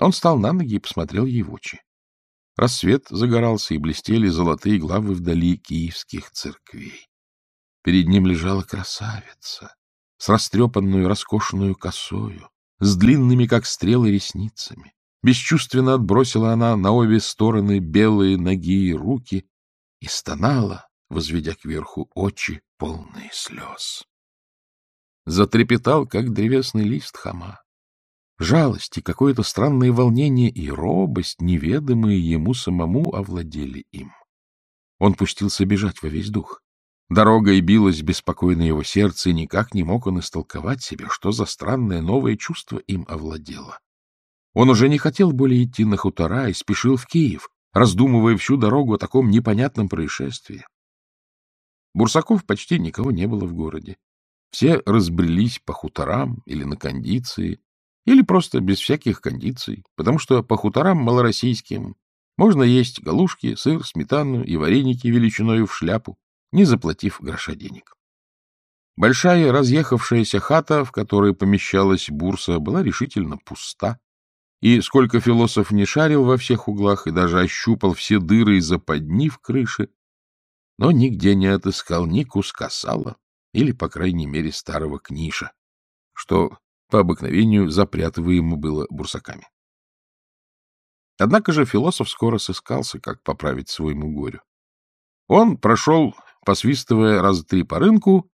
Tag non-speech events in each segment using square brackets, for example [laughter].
Он встал на ноги и посмотрел ей в очи. Рассвет загорался, и блестели золотые главы вдали киевских церквей. Перед ним лежала красавица с растрепанную роскошную косою, с длинными, как стрелы, ресницами. Бесчувственно отбросила она на обе стороны белые ноги и руки и стонала, возведя кверху очи, полные слез. Затрепетал, как древесный лист хама. Жалость и какое-то странное волнение и робость, неведомые ему самому, овладели им. Он пустился бежать во весь дух. Дорога и билось беспокойно его сердце, и никак не мог он истолковать себе, что за странное новое чувство им овладело. Он уже не хотел более идти на хутора и спешил в Киев, раздумывая всю дорогу о таком непонятном происшествии. Бурсаков почти никого не было в городе. Все разбрелись по хуторам или на кондиции, или просто без всяких кондиций, потому что по хуторам малороссийским можно есть галушки, сыр, сметану и вареники величиною в шляпу, не заплатив гроша денег. Большая разъехавшаяся хата, в которой помещалась бурса, была решительно пуста. И сколько философ не шарил во всех углах и даже ощупал все дыры и западни в крыше, но нигде не отыскал ни куска сала или, по крайней мере, старого книша, что по обыкновению запрятываемо было бурсаками. Однако же философ скоро сыскался, как поправить своему горю. Он прошел, посвистывая раз три по рынку,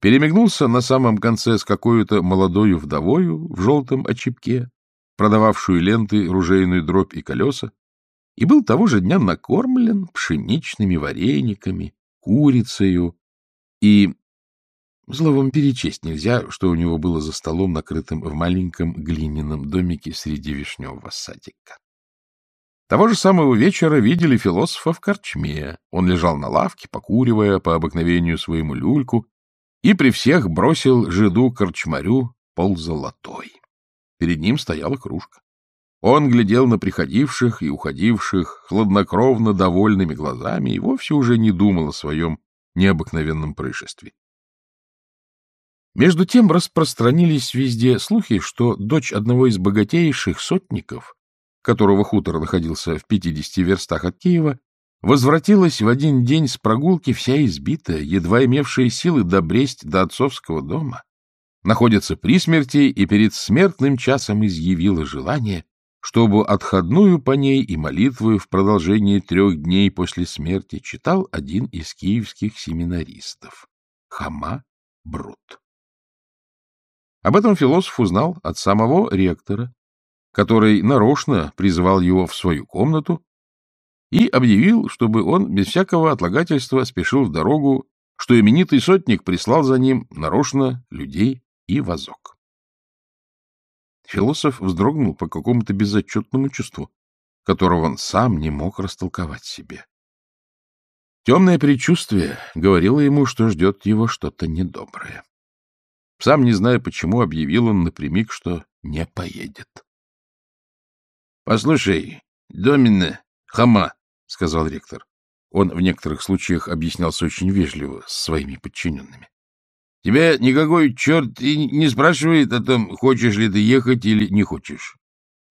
перемигнулся на самом конце с какой-то молодою вдовою в желтом очепке, продававшую ленты, ружейную дробь и колеса, и был того же дня накормлен пшеничными варениками, курицею и Словом, перечесть нельзя, что у него было за столом, накрытым в маленьком глиняном домике среди вишневого садика. Того же самого вечера видели философа в корчме. Он лежал на лавке, покуривая по обыкновению своему люльку, и при всех бросил жиду-корчмарю ползолотой. Перед ним стояла кружка. Он глядел на приходивших и уходивших хладнокровно довольными глазами и вовсе уже не думал о своем необыкновенном происшествии. Между тем распространились везде слухи, что дочь одного из богатейших сотников, которого хутор находился в пятидесяти верстах от Киева, возвратилась в один день с прогулки вся избитая, едва имевшая силы добресть до отцовского дома, находится при смерти и перед смертным часом изъявила желание, чтобы отходную по ней и молитву в продолжении трех дней после смерти читал один из киевских семинаристов — Хама Брут. Об этом философ узнал от самого ректора, который нарочно призвал его в свою комнату и объявил, чтобы он без всякого отлагательства спешил в дорогу, что именитый сотник прислал за ним нарочно людей и вазок. Философ вздрогнул по какому-то безотчетному чувству, которого он сам не мог растолковать себе. Темное предчувствие говорило ему, что ждет его что-то недоброе. Сам не зная почему, объявил он напрямик, что не поедет. — Послушай, Домина, хама, — сказал ректор. Он в некоторых случаях объяснялся очень вежливо с своими подчиненными. — Тебя никакой черт и не спрашивает о том, хочешь ли ты ехать или не хочешь.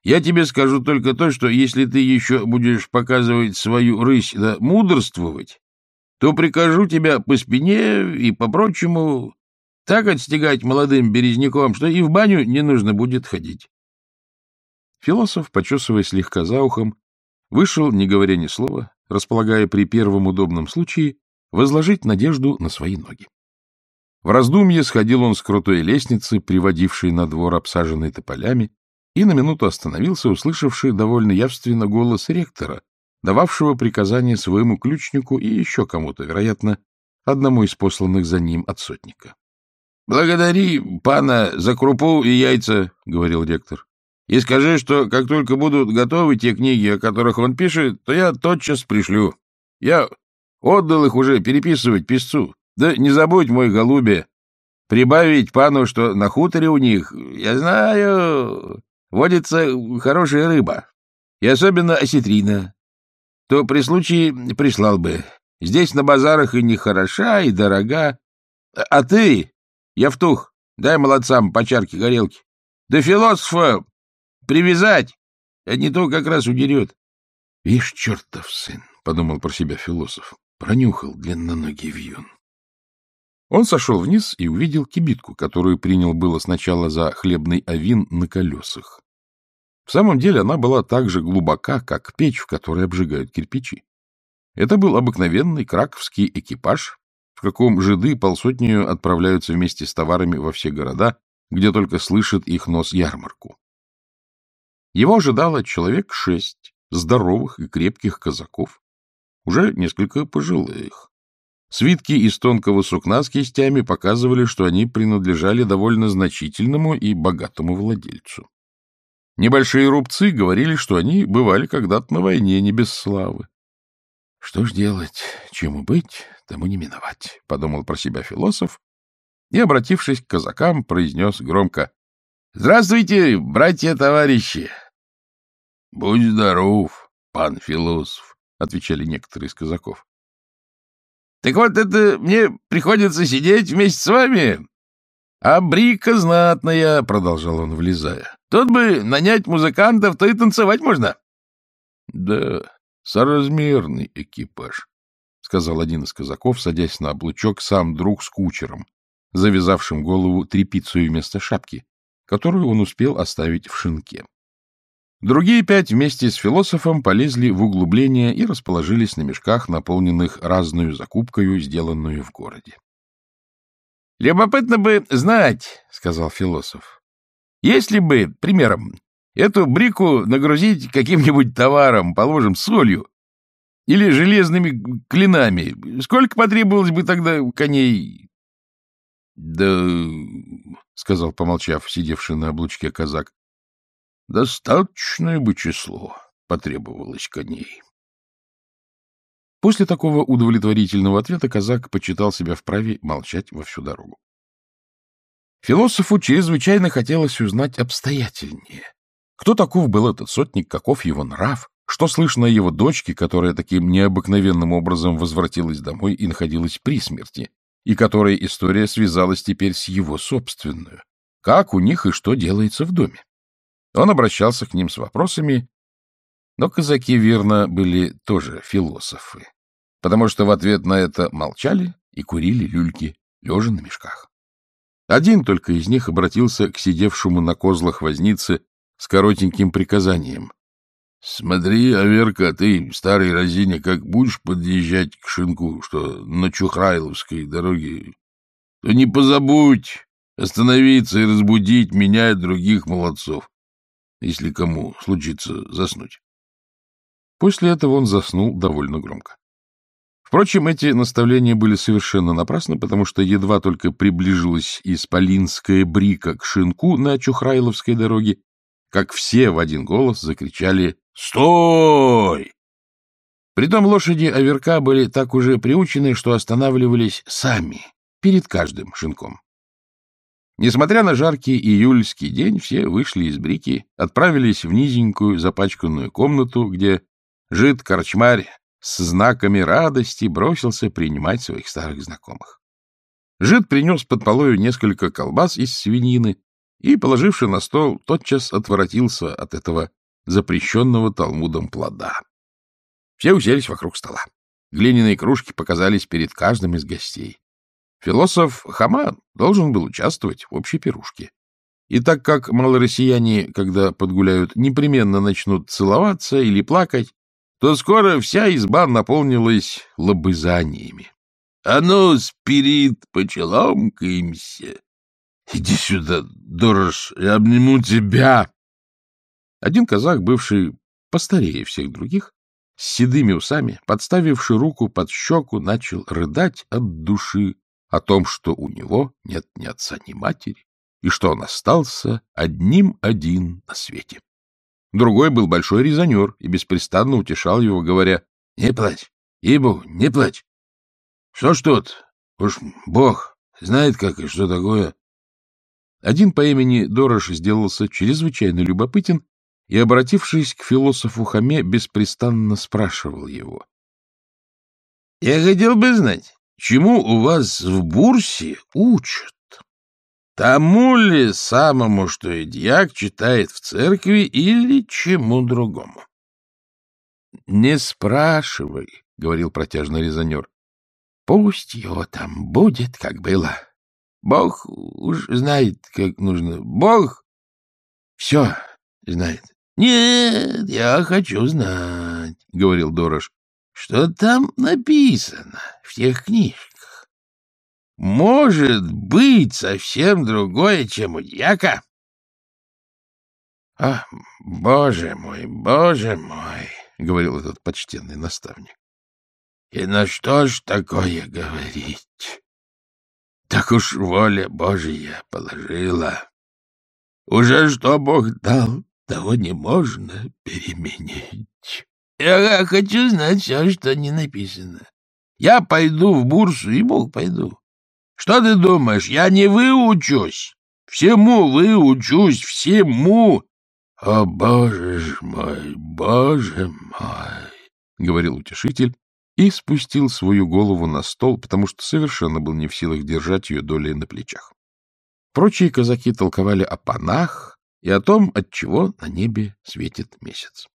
Я тебе скажу только то, что если ты еще будешь показывать свою рысь да мудрствовать, то прикажу тебя по спине и по прочему так отстегать молодым березняком, что и в баню не нужно будет ходить. Философ, почесывая слегка за ухом, вышел, не говоря ни слова, располагая при первом удобном случае возложить надежду на свои ноги. В раздумье сходил он с крутой лестницы, приводившей на двор, обсаженный тополями, и на минуту остановился, услышавший довольно явственно голос ректора, дававшего приказание своему ключнику и еще кому-то, вероятно, одному из посланных за ним от сотника. — Благодари пана за крупу и яйца, — говорил ректор. — И скажи, что как только будут готовы те книги, о которых он пишет, то я тотчас пришлю. Я отдал их уже переписывать писцу. Да не забудь, мой голубе, прибавить пану, что на хуторе у них, я знаю, водится хорошая рыба, и особенно осетрина. То при случае прислал бы. Здесь на базарах и не хороша, и дорога. А ты, Евтух, дай молодцам по чарке горелки. Да философа привязать а не то как раз удерет. — Вишь, чертов сын, — подумал про себя философ, — пронюхал длинноногий вьюн. Он сошел вниз и увидел кибитку, которую принял было сначала за хлебный авин на колесах. В самом деле она была так же глубока, как печь, в которой обжигают кирпичи. Это был обыкновенный краковский экипаж, каком жиды полсотнею отправляются вместе с товарами во все города, где только слышит их нос ярмарку. Его ожидало человек шесть здоровых и крепких казаков, уже несколько пожилых. Свитки из тонкого сукна с кистями показывали, что они принадлежали довольно значительному и богатому владельцу. Небольшие рубцы говорили, что они бывали когда-то на войне не без славы. — Что ж делать, чему быть, тому не миновать, — подумал про себя философ и, обратившись к казакам, произнес громко. — Здравствуйте, братья-товарищи! — Будь здоров, пан философ, — отвечали некоторые из казаков. Так вот это мне приходится сидеть вместе с вами. А брика знатная, — продолжал он, влезая. Тут бы нанять музыкантов, то и танцевать можно. — Да, соразмерный экипаж, — сказал один из казаков, садясь на облучок, сам друг с кучером, завязавшим голову тряпицей вместо шапки, которую он успел оставить в шинке. Другие пять вместе с философом полезли в углубление и расположились на мешках, наполненных разную закупкою, сделанную в городе. — Любопытно бы знать, — сказал философ, — если бы, примером, эту брику нагрузить каким-нибудь товаром, положим, солью или железными клинами, сколько потребовалось бы тогда коней? — Да, — сказал, помолчав, сидевший на облучке казак, Достаточное бы число потребовалось коней. После такого удовлетворительного ответа казак почитал себя вправе молчать во всю дорогу. Философу чрезвычайно хотелось узнать обстоятельнее. Кто таков был этот сотник, каков его нрав, что слышно о его дочке, которая таким необыкновенным образом возвратилась домой и находилась при смерти, и которая история связалась теперь с его собственную. Как у них и что делается в доме. Он обращался к ним с вопросами, но казаки, верно, были тоже философы, потому что в ответ на это молчали и курили люльки, лежа на мешках. Один только из них обратился к сидевшему на козлах вознице с коротеньким приказанием. — Смотри, Аверка, ты, старый разине, как будешь подъезжать к шинку, что на Чухрайловской дороге, то не позабудь остановиться и разбудить меня и других молодцов если кому случится заснуть. После этого он заснул довольно громко. Впрочем, эти наставления были совершенно напрасны, потому что едва только приближилась исполинская брика к шинку на Чухрайловской дороге, как все в один голос закричали «Стой!». Притом лошади Аверка были так уже приучены, что останавливались сами, перед каждым шинком. Несмотря на жаркий июльский день, все вышли из брики, отправились в низенькую запачканную комнату, где жид-корчмарь с знаками радости бросился принимать своих старых знакомых. Жид принес под полою несколько колбас из свинины и, положивши на стол, тотчас отворотился от этого запрещенного Талмудом плода. Все уселись вокруг стола. Глиняные кружки показались перед каждым из гостей. Философ Хама должен был участвовать в общей пирушке. И так как малороссияне, когда подгуляют, непременно начнут целоваться или плакать, то скоро вся изба наполнилась лобызаниями. — А ну, спирит, почеломкаемся! Иди сюда, дорож, я обниму тебя! Один казах, бывший постарее всех других, с седыми усами, подставивший руку под щеку, начал рыдать от души, о том, что у него нет ни отца, ни матери, и что он остался одним-один на свете. Другой был большой резонер и беспрестанно утешал его, говоря, — Не плачь, ибо не плачь. Что ж тут? Уж Бог знает, как и что такое. Один по имени Дорош сделался чрезвычайно любопытен и, обратившись к философу Хаме, беспрестанно спрашивал его. — Я хотел бы знать, Чему у вас в бурсе учат? Тому ли самому, что и дьяк читает в церкви, или чему другому? — Не спрашивай, — говорил протяжный резонер. — Пусть его там будет, как было. Бог уж знает, как нужно. Бог все знает. — Нет, я хочу знать, — говорил Дорож, — что там написано в тех книжках может быть совсем другое, чем у дьяка? — А, боже мой, боже мой, — говорил этот почтенный наставник. — И на что ж такое говорить? Так уж воля Божья положила. Уже что Бог дал, того не можно переменить. Я хочу знать все, что не написано. Я пойду в бурсу, и Бог пойду. Что ты думаешь, я не выучусь? Всему выучусь, всему. О, боже ж мой, боже мой, — говорил утешитель и спустил свою голову на стол, потому что совершенно был не в силах держать ее долей на плечах. Прочие казаки толковали о панах и о том, от чего на небе светит месяц.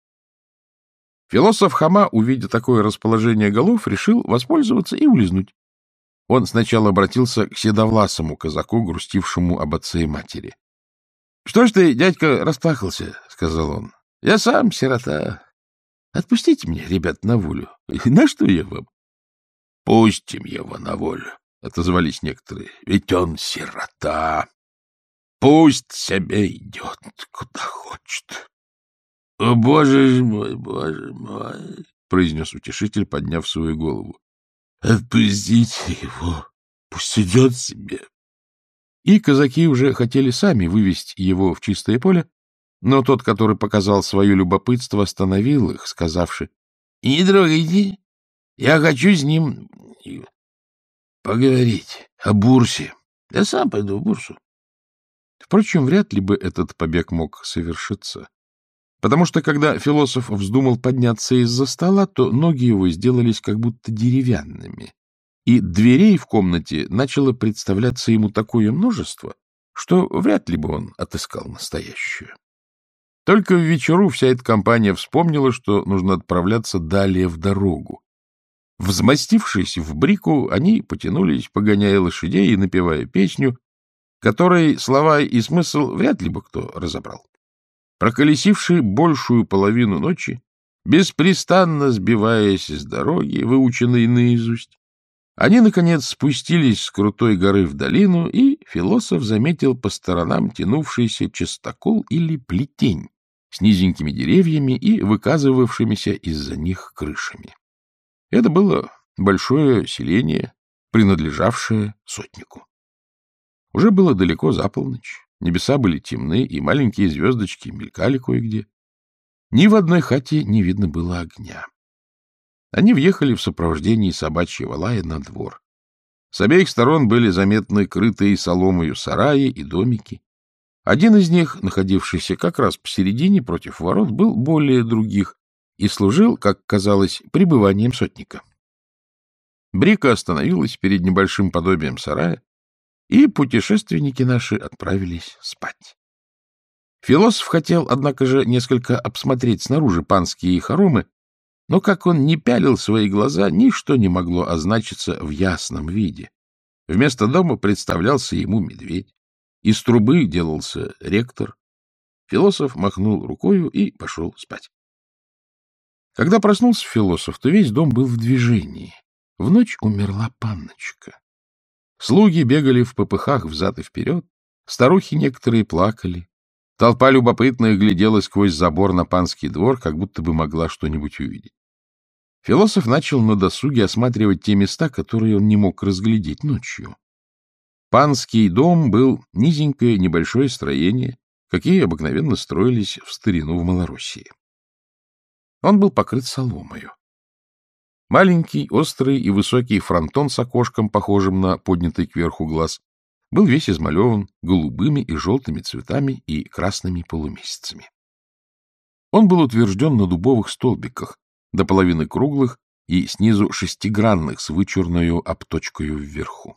Философ Хама, увидя такое расположение голов, решил воспользоваться и улизнуть. Он сначала обратился к седовласому казаку, грустившему об отце и матери. — Что ж ты, дядька, расплакался? — сказал он. — Я сам сирота. Отпустите меня, ребят, на волю. [laughs] На что я вам? — Пустим его на волю, — отозвались некоторые. — Ведь он сирота. Пусть себе идет, куда хочет. — О, боже мой, боже мой! — произнес утешитель, подняв свою голову. Отпустите его, пусть идет себе. И казаки уже хотели сами вывести его в чистое поле, но тот, который показал свое любопытство, остановил их, сказавши, — Не трогайте, я хочу с ним поговорить о бурсе. Я сам пойду в бурсу. Впрочем, вряд ли бы этот побег мог совершиться. Потому что, когда философ вздумал подняться из-за стола, то ноги его сделались как будто деревянными, и дверей в комнате начало представляться ему такое множество, что вряд ли бы он отыскал настоящую. Только в вечеру вся эта компания вспомнила, что нужно отправляться далее в дорогу. Взмастившись в брику, они потянулись, погоняя лошадей и напевая песню, которой слова и смысл вряд ли бы кто разобрал проколесивший большую половину ночи, беспрестанно сбиваясь с дороги, выученной наизусть, они, наконец, спустились с крутой горы в долину, и философ заметил по сторонам тянувшийся частокол или плетень с низенькими деревьями и выказывавшимися из-за них крышами. Это было большое селение, принадлежавшее сотнику. Уже было далеко за полночь. Небеса были темны, и маленькие звездочки мелькали кое-где. Ни в одной хате не видно было огня. Они въехали в сопровождении собачьего лая на двор. С обеих сторон были заметны крытые соломою сараи и домики. Один из них, находившийся как раз посередине против ворот, был более других и служил, как казалось, пребыванием сотника. Брика остановилась перед небольшим подобием сарая, и путешественники наши отправились спать. Философ хотел, однако же, несколько обсмотреть снаружи панские хоромы, но как он не пялил свои глаза, ничто не могло означиться в ясном виде. Вместо дома представлялся ему медведь, из трубы делался ректор. Философ махнул рукою и пошел спать. Когда проснулся философ, то весь дом был в движении. В ночь умерла панночка. Слуги бегали в попыхах взад и вперед, старухи некоторые плакали. Толпа любопытная глядела сквозь забор на панский двор, как будто бы могла что-нибудь увидеть. Философ начал на досуге осматривать те места, которые он не мог разглядеть ночью. Панский дом был низенькое небольшое строение, какие обыкновенно строились в старину в Малороссии. Он был покрыт соломою. Маленький, острый и высокий фронтон с окошком, похожим на поднятый кверху глаз, был весь измалеван голубыми и желтыми цветами и красными полумесяцами. Он был утвержден на дубовых столбиках, до половины круглых и снизу шестигранных с вычурною обточкою вверху.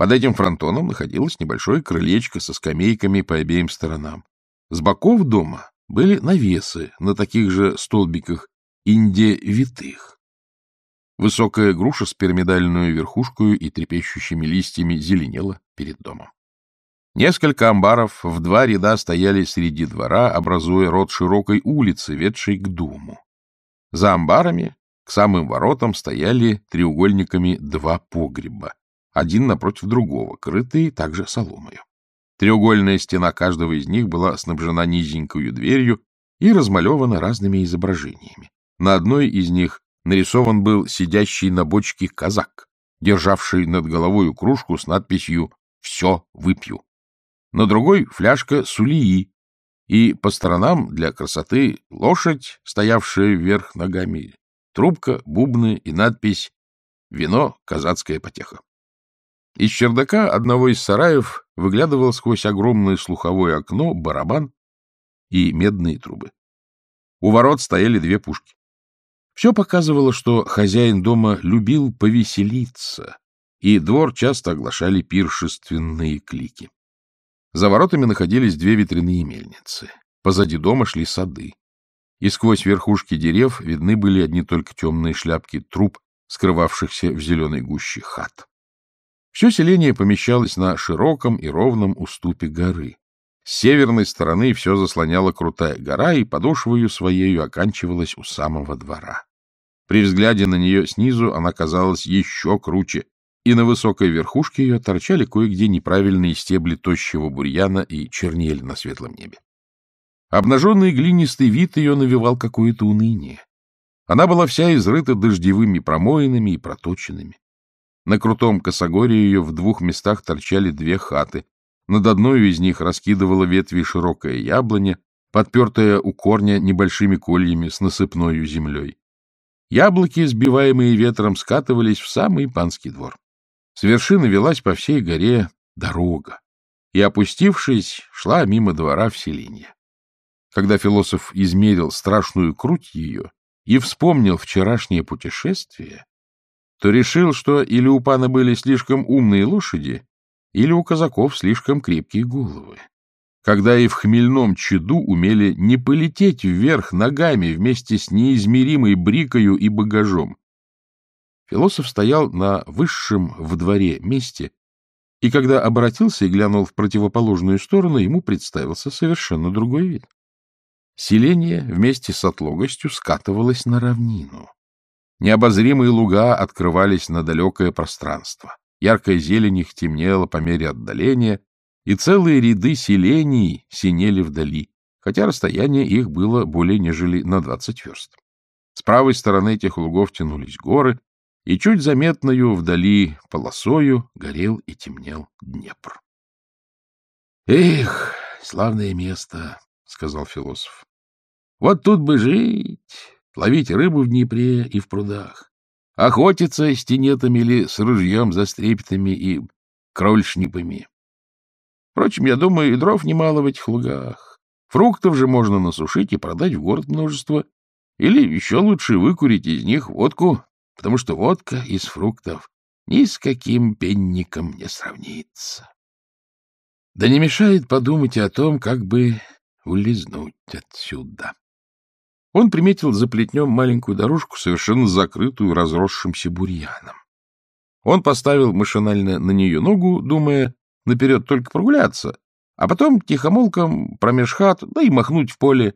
Под этим фронтоном находилось небольшое крылечко со скамейками по обеим сторонам. С боков дома были навесы на таких же столбиках инде-витых. Высокая груша с пирамидальную верхушкой и трепещущими листьями зеленела перед домом. Несколько амбаров в два ряда стояли среди двора, образуя рот широкой улицы, ведшей к дому. За амбарами к самым воротам стояли треугольниками два погреба, один напротив другого, крытые также соломою. Треугольная стена каждого из них была снабжена низенькою дверью и размалевана разными изображениями. На одной из них нарисован был сидящий на бочке казак, державший над головой кружку с надписью «Все выпью». На другой — фляжка сулии, и по сторонам для красоты лошадь, стоявшая вверх ногами, трубка, бубны и надпись «Вино — казацкая потеха». Из чердака одного из сараев выглядывал сквозь огромное слуховое окно барабан и медные трубы. У ворот стояли две пушки. Все показывало, что хозяин дома любил повеселиться, и двор часто оглашали пиршественные клики. За воротами находились две ветряные мельницы. Позади дома шли сады. И сквозь верхушки дерев видны были одни только темные шляпки труб, скрывавшихся в зеленой гуще хат. Все селение помещалось на широком и ровном уступе горы. С северной стороны все заслоняла крутая гора, и подошвою своею оканчивалась у самого двора. При взгляде на нее снизу она казалась еще круче, и на высокой верхушке ее торчали кое-где неправильные стебли тощего бурьяна и чернели на светлом небе. Обнаженный глинистый вид ее навевал какое-то уныние. Она была вся изрыта дождевыми промоинами и проточенными. На крутом косогоре ее в двух местах торчали две хаты. Над одной из них раскидывала ветви широкая яблоня, подпертая у корня небольшими кольями с насыпною землей. Яблоки, сбиваемые ветром, скатывались в самый панский двор. С вершины велась по всей горе дорога, и, опустившись, шла мимо двора в селение. Когда философ измерил страшную круть ее и вспомнил вчерашнее путешествие, то решил, что или у пана были слишком умные лошади, или у казаков слишком крепкие головы когда и в хмельном чаду умели не полететь вверх ногами вместе с неизмеримой брикою и багажом. Философ стоял на высшем в дворе месте, и когда обратился и глянул в противоположную сторону, ему представился совершенно другой вид. Селение вместе с отлогостью скатывалось на равнину. Необозримые луга открывались на далекое пространство. Яркая зелень их темнела по мере отдаления, и целые ряды селений синели вдали, хотя расстояние их было более нежели на двадцать верст. С правой стороны этих лугов тянулись горы, и чуть заметною вдали полосою горел и темнел Днепр. — Эх, славное место, — сказал философ. — Вот тут бы жить, ловить рыбу в Днепре и в прудах, охотиться с тенетами или с ружьем за стрепетами и крольшнипами, Впрочем, я думаю, и дров немало в этих лугах. Фруктов же можно насушить и продать в город множество. Или еще лучше выкурить из них водку, потому что водка из фруктов ни с каким пенником не сравнится. Да не мешает подумать о том, как бы улизнуть отсюда. Он приметил за плетнем маленькую дорожку, совершенно закрытую разросшимся бурьяном. Он поставил машинально на нее ногу, думая, наперед только прогуляться, а потом тихомолком промеж хат, да и махнуть в поле,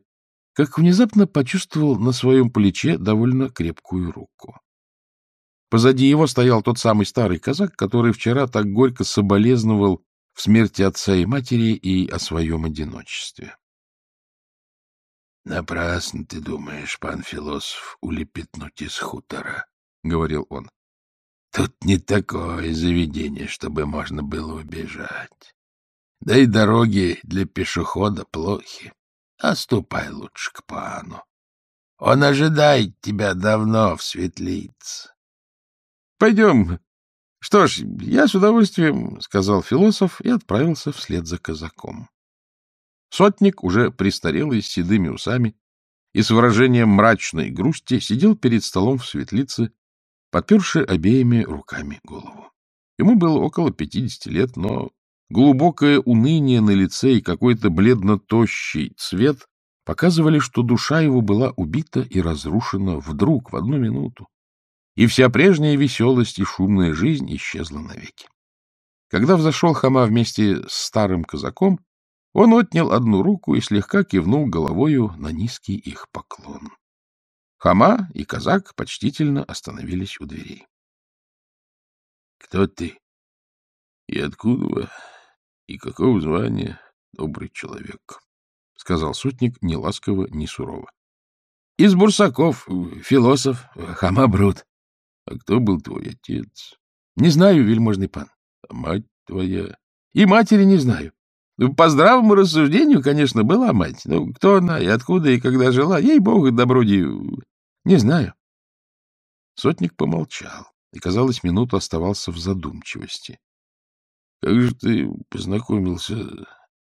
как внезапно почувствовал на своем плече довольно крепкую руку. Позади его стоял тот самый старый казак, который вчера так горько соболезновал в смерти отца и матери и о своем одиночестве. — Напрасно ты думаешь, пан философ, улепетнуть из хутора, — говорил он. Тут не такое заведение, чтобы можно было убежать. Да и дороги для пешехода плохи. А ступай лучше к пану. Он ожидает тебя давно в светлице. — Пойдем. Что ж, я с удовольствием, — сказал философ и отправился вслед за казаком. Сотник, уже престарелый, с седыми усами и с выражением мрачной грусти, сидел перед столом в светлице, подперши обеими руками голову. Ему было около пятидесяти лет, но глубокое уныние на лице и какой-то бледно-тощий цвет показывали, что душа его была убита и разрушена вдруг, в одну минуту, и вся прежняя веселость и шумная жизнь исчезла навеки. Когда взошел Хама вместе с старым казаком, он отнял одну руку и слегка кивнул головою на низкий их поклон. Хама и казак почтительно остановились у дверей. — Кто ты? И откуда? И какого звания, добрый человек? — сказал сотник ни ласково, ни сурово. — Из Бурсаков, философ, Хама Брут. — А кто был твой отец? — Не знаю, вельможный пан. — А мать твоя? — И матери не знаю. По здравому рассуждению, конечно, была мать. Но кто она и откуда и когда жила, ей-богу, добродию, не знаю. Сотник помолчал и, казалось, минуту оставался в задумчивости. — Как же ты познакомился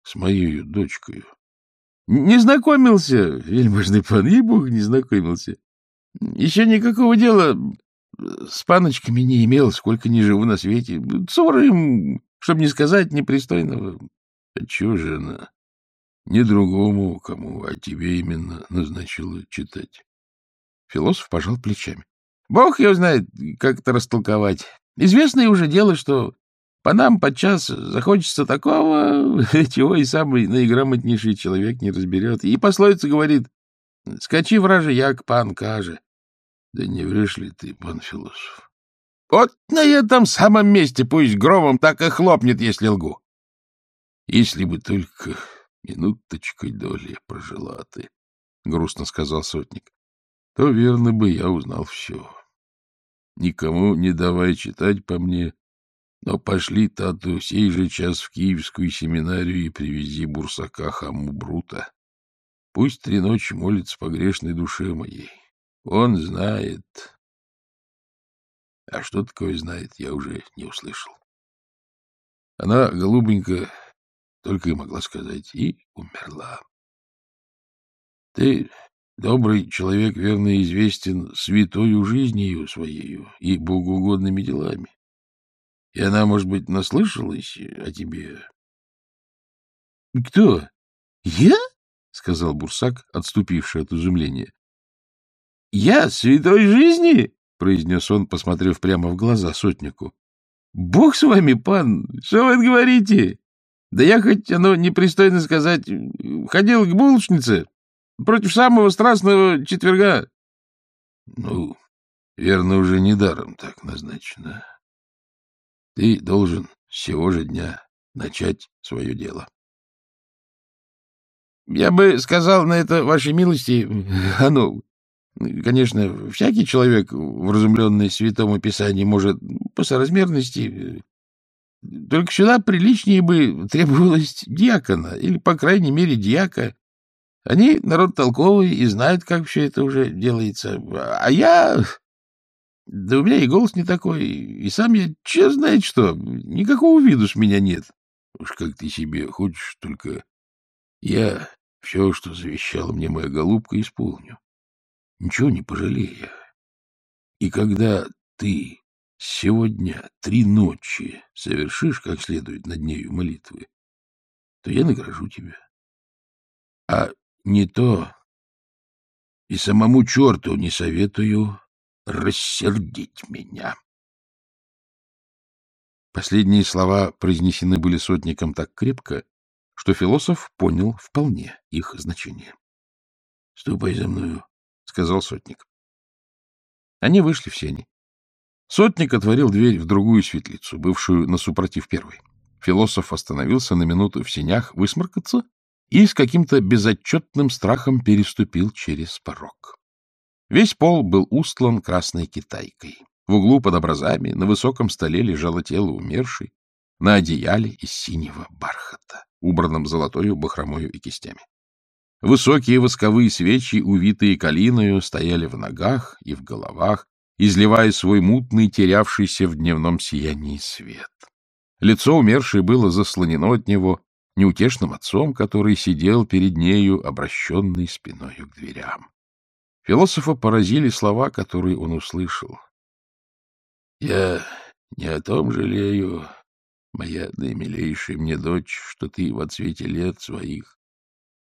с моей дочкой? — Не знакомился, вельможный пан, ей-богу, не знакомился. Еще никакого дела с паночками не имел, сколько не живу на свете. Ссоры им, чтобы не сказать непристойного. Отчего же она не другому кому, а тебе именно назначила читать? Философ пожал плечами. Бог его знает, как это растолковать. Известное уже дело, что по нам подчас захочется такого, [laughs] чего и самый наиграмотнейший человек не разберет. И пословица говорит, скачи враже, як пан каже. Да не врешь ли ты, пан философ? Вот на этом самом месте пусть громом так и хлопнет, если лгу. Если бы только минуточкой доли прожила ты, — грустно сказал сотник, — то, верно бы, я узнал все. Никому не давай читать по мне, но пошли тату сей же час в Киевскую семинарию и привези бурсака хаму Брута. Пусть три ночи молится по грешной душе моей. Он знает. А что такое знает, я уже не услышал. Она, голубенька, только и могла сказать, и умерла. Ты, добрый человек, верно известен святою жизнью своею и богоугодными делами. И она, может быть, наслышалась о тебе. — Кто? Я? — сказал Бурсак, отступивший от изумления. — Я святой жизни? — произнес он, посмотрев прямо в глаза сотнику. — Бог с вами, пан! Что вы говорите? Да я хоть, оно непристойно сказать, ходил к булочнице против самого страстного четверга. Ну, верно, уже недаром так назначено. Ты должен с сего же дня начать свое дело. Я бы сказал на это, вашей милости, оно, конечно, всякий человек, вразумленный святому писанию, может по соразмерности только сюда приличнее бы [laughs] требовалось диакона, или, по крайней мере, диака. Они народ толковый и знают, как все это уже делается. А я... [laughs] Да у меня и голос не такой, и сам я, че знает что, никакого виду с меня нет. Уж как ты себе хочешь, только я все, что завещала мне моя голубка, исполню. Ничего не пожалея. И когда ты сегодня три ночи совершишь как следует над нею молитвы, то я награжу тебя. А не то и самому черту не советую рассердить меня. Последние слова произнесены были сотником так крепко, что философ понял вполне их значение. — Ступай за мною, — сказал сотник. Они вышли в сени. Сотник отворил дверь в другую светлицу, бывшую на супротив первой. Философ остановился на минуту в сенях высморкаться и с каким-то безотчетным страхом переступил через порог. Весь пол был устлан красной китайкой. В углу под образами на высоком столе лежало тело умершей, на одеяле из синего бархата, убранном золотою бахромою и кистями. Высокие восковые свечи, увитые калиною, стояли в ногах и в головах, изливая свой мутный, терявшийся в дневном сиянии свет. Лицо умершей было заслонено от него неутешным отцом, который сидел перед нею, обращенный спиною к дверям. Философа поразили слова, которые он услышал. — Я Не о том жалею, моя наимилейшая мне дочь, что ты в отсвете лет своих,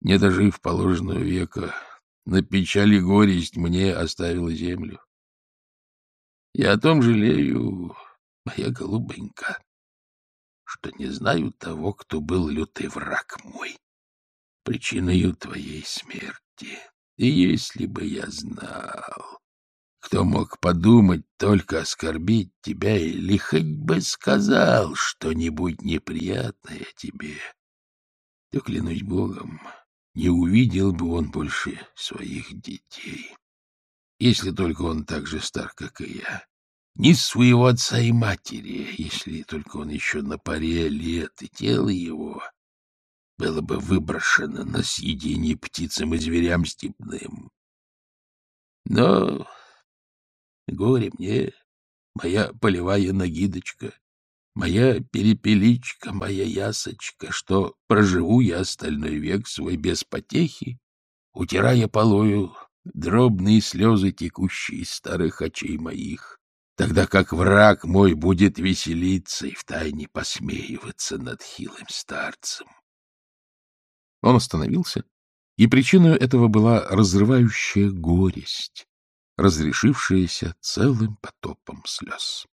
не дожив положенного века, на печали горесть мне оставила землю. Я о том жалею, моя голубенька, что не знаю того, кто был лютый враг мой, причиной твоей смерти. И если бы я знал, кто мог подумать только оскорбить тебя или хоть бы сказал что-нибудь неприятное тебе, то, клянусь Богом, не увидел бы он больше своих детей. Если только он так же стар, как и я. Ни своего отца и матери, если только он еще на паре лет, и тело его было бы выброшено на съедение птицам и зверям степным. Но горе мне, моя полевая нагидочка, моя перепеличка, моя ясочка, что проживу я остальной век свой без потехи, утирая полою дробные слезы, текущие из старых очей моих, тогда как враг мой будет веселиться и втайне посмеиваться над хилым старцем. Он остановился, и причиной этого была разрывающая горесть, разрешившаяся целым потопом слез.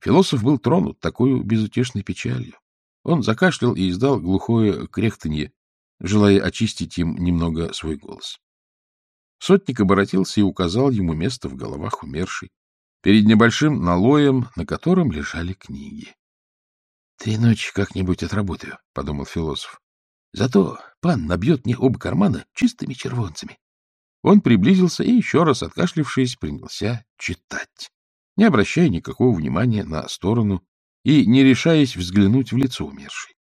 Философ был тронут такой безутешной печалью. Он закашлял и издал глухое кряхтанье, желая очистить им немного свой голос. Сотник обратился и указал ему место в головах умершей, перед небольшим налоем, на котором лежали книги. — Три ночи как-нибудь отработаю, — подумал философ. — Зато пан набьет мне оба кармана чистыми червонцами. Он приблизился и, еще раз откашлившись, принялся читать, не обращая никакого внимания на сторону и не решаясь взглянуть в лицо умершей.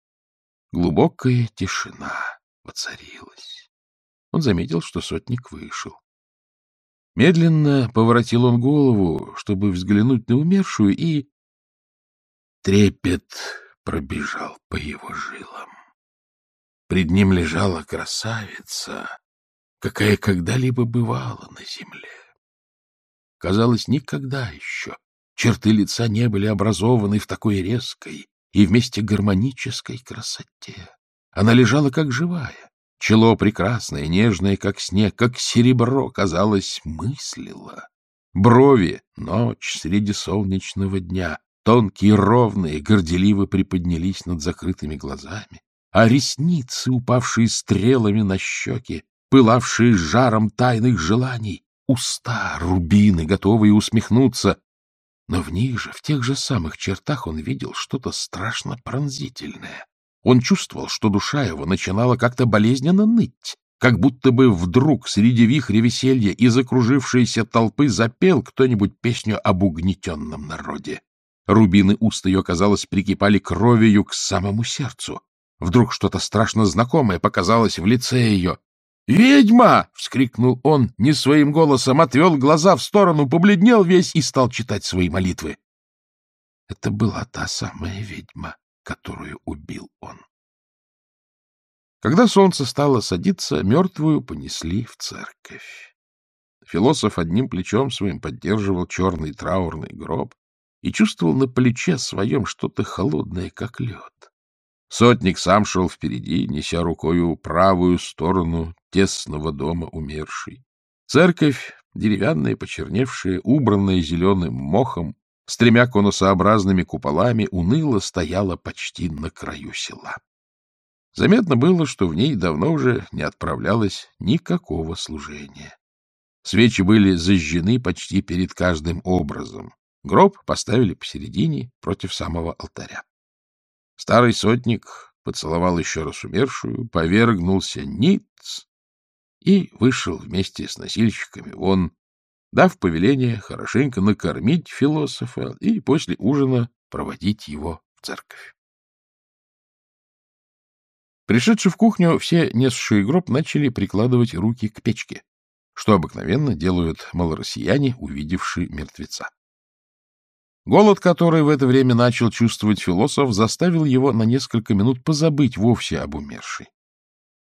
Глубокая тишина воцарилась. Он заметил, что сотник вышел. Медленно поворотил он голову, чтобы взглянуть на умершую, и трепет пробежал по его жилам. Пред ним лежала красавица, какая когда-либо бывала на земле. Казалось, никогда еще черты лица не были образованы в такой резкой и вместе гармонической красоте. Она лежала как живая, Чело прекрасное, нежное, как снег, как серебро, казалось, мыслило. Брови — ночь среди солнечного дня, тонкие, ровные, горделиво приподнялись над закрытыми глазами, а ресницы, упавшие стрелами на щеки, пылавшие жаром тайных желаний, уста, рубины, готовые усмехнуться. Но в них же, в тех же самых чертах он видел что-то страшно пронзительное. Он чувствовал, что душа его начинала как-то болезненно ныть, как будто бы вдруг среди вихря веселья и закружившейся толпы запел кто-нибудь песню об угнетенном народе. Рубины уст ее, казалось, прикипали кровью к самому сердцу. Вдруг что-то страшно знакомое показалось в лице ее. «Ведьма!» — вскрикнул он не своим голосом, отвел глаза в сторону, побледнел весь и стал читать свои молитвы. Это была та самая ведьма, которую убил он. Когда солнце стало садиться, мертвую понесли в церковь. Философ одним плечом своим поддерживал черный траурный гроб и чувствовал на плече своем что-то холодное, как лед. Сотник сам шел впереди, неся рукою правую сторону тесного дома умершей. Церковь, деревянная, почерневшая, убранная зеленым мохом, с тремя конусообразными куполами уныло стояла почти на краю села. Заметно было, что в ней давно уже не отправлялось никакого служения. Свечи были зажжены почти перед каждым образом. Гроб поставили посередине, против самого алтаря. Старый сотник поцеловал еще раз умершую, повергнулся ниц и вышел вместе с носильщиками вон, дав повеление хорошенько накормить философа и после ужина проводить его в церковь. Пришедшие в кухню, все несшие гроб начали прикладывать руки к печке, что обыкновенно делают малороссияне, увидевшие мертвеца. Голод, который в это время начал чувствовать философ, заставил его на несколько минут позабыть вовсе об умершей.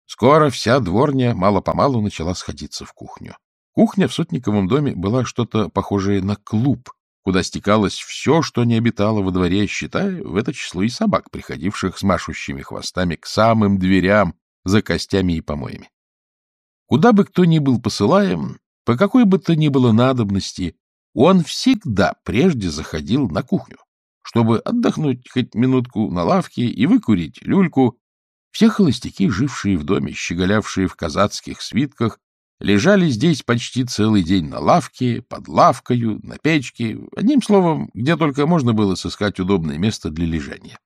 Скоро вся дворня мало-помалу начала сходиться в кухню. Кухня в Сотниковом доме была что-то похожее на клуб, куда стекалось все, что не обитало во дворе, считая в это число и собак, приходивших с машущими хвостами к самым дверям за костями и помоями. Куда бы кто ни был посылаем, по какой бы то ни было надобности, он всегда прежде заходил на кухню, чтобы отдохнуть хоть минутку на лавке и выкурить люльку. Все холостяки, жившие в доме, щеголявшие в казацких свитках, лежали здесь почти целый день на лавке, под лавкою, на печке, одним словом, где только можно было сыскать удобное место для лежания.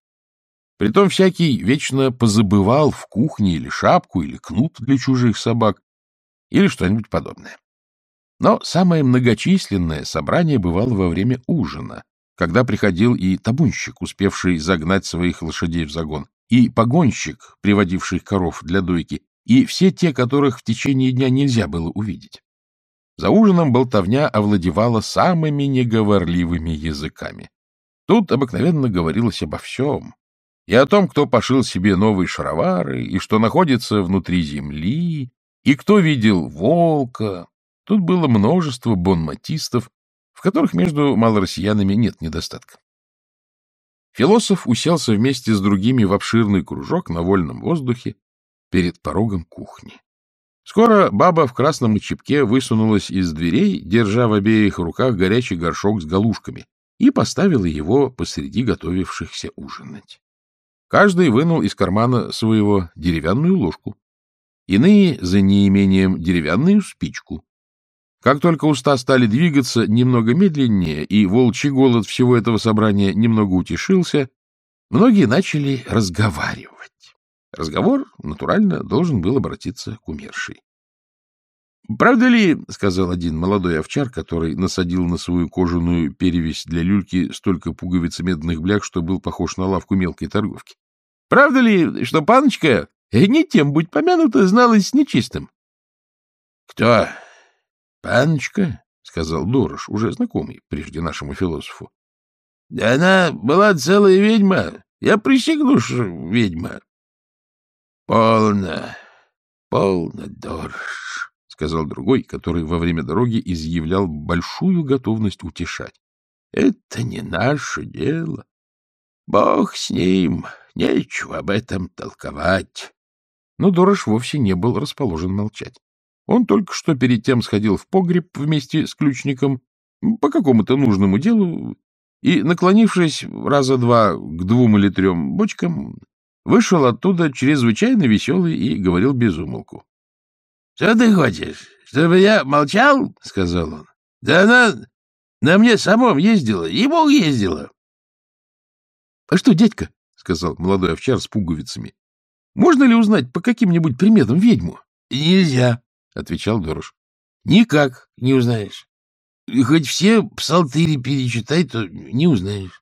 Притом всякий вечно позабывал в кухне или шапку, или кнут для чужих собак, или что-нибудь подобное. Но самое многочисленное собрание бывало во время ужина, когда приходил и табунщик, успевший загнать своих лошадей в загон, и погонщик, приводивший коров для дойки, и все те, которых в течение дня нельзя было увидеть. За ужином болтовня овладевала самыми неговорливыми языками. Тут обыкновенно говорилось обо всем. И о том, кто пошил себе новые шаровары, и что находится внутри земли, и кто видел волка. Тут было множество бонматистов, в которых между малороссиянами нет недостатка. Философ уселся вместе с другими в обширный кружок на вольном воздухе перед порогом кухни. Скоро баба в красном чепке высунулась из дверей, держа в обеих руках горячий горшок с галушками, и поставила его посреди готовившихся ужинать. Каждый вынул из кармана своего деревянную ложку, иные, за неимением, деревянную спичку. Как только уста стали двигаться немного медленнее, и волчий голод всего этого собрания немного утешился, многие начали разговаривать. Разговор, натурально, должен был обратиться к умершей. — Правда ли, — сказал один молодой овчар, который насадил на свою кожаную перевесь для люльки столько пуговиц и медных бляг, что был похож на лавку мелкой торговки, — правда ли, что паночка, не тем будь помянута, зналась нечистым? — Кто? Паночка? — сказал Дорош, уже знакомый прежде нашему философу. — Да она была целая ведьма. Я присягну, что ведьма. — Полно, полно, Дорж, — сказал другой, который во время дороги изъявлял большую готовность утешать. — Это не наше дело. Бог с ним, нечего об этом толковать. Но Дорож вовсе не был расположен молчать. Он только что перед тем сходил в погреб вместе с ключником по какому-то нужному делу и, наклонившись раза два к двум или трем бочкам, Вышел оттуда чрезвычайно веселый и говорил без умолку. — Что ты хочешь, чтобы я молчал? — сказал он. — Да она на мне самом ездила, ему ездила. — А что, дядька? — сказал молодой овчар с пуговицами. — Можно ли узнать по каким-нибудь приметам ведьму? — Нельзя, — отвечал Дорож. — Никак не узнаешь. Хоть все псалтыри перечитай, то не узнаешь. —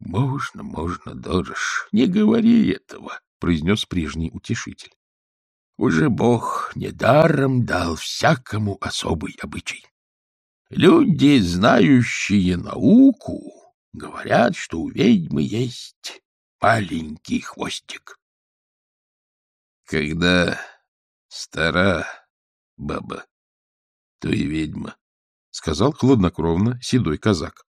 Можно, можно, Дорож, не говори этого, — произнес прежний утешитель. — Уже Бог недаром дал всякому особый обычай. Люди, знающие науку, говорят, что у ведьмы есть маленький хвостик. Когда стара баба, то и ведьма, — сказал хладнокровно седой казак.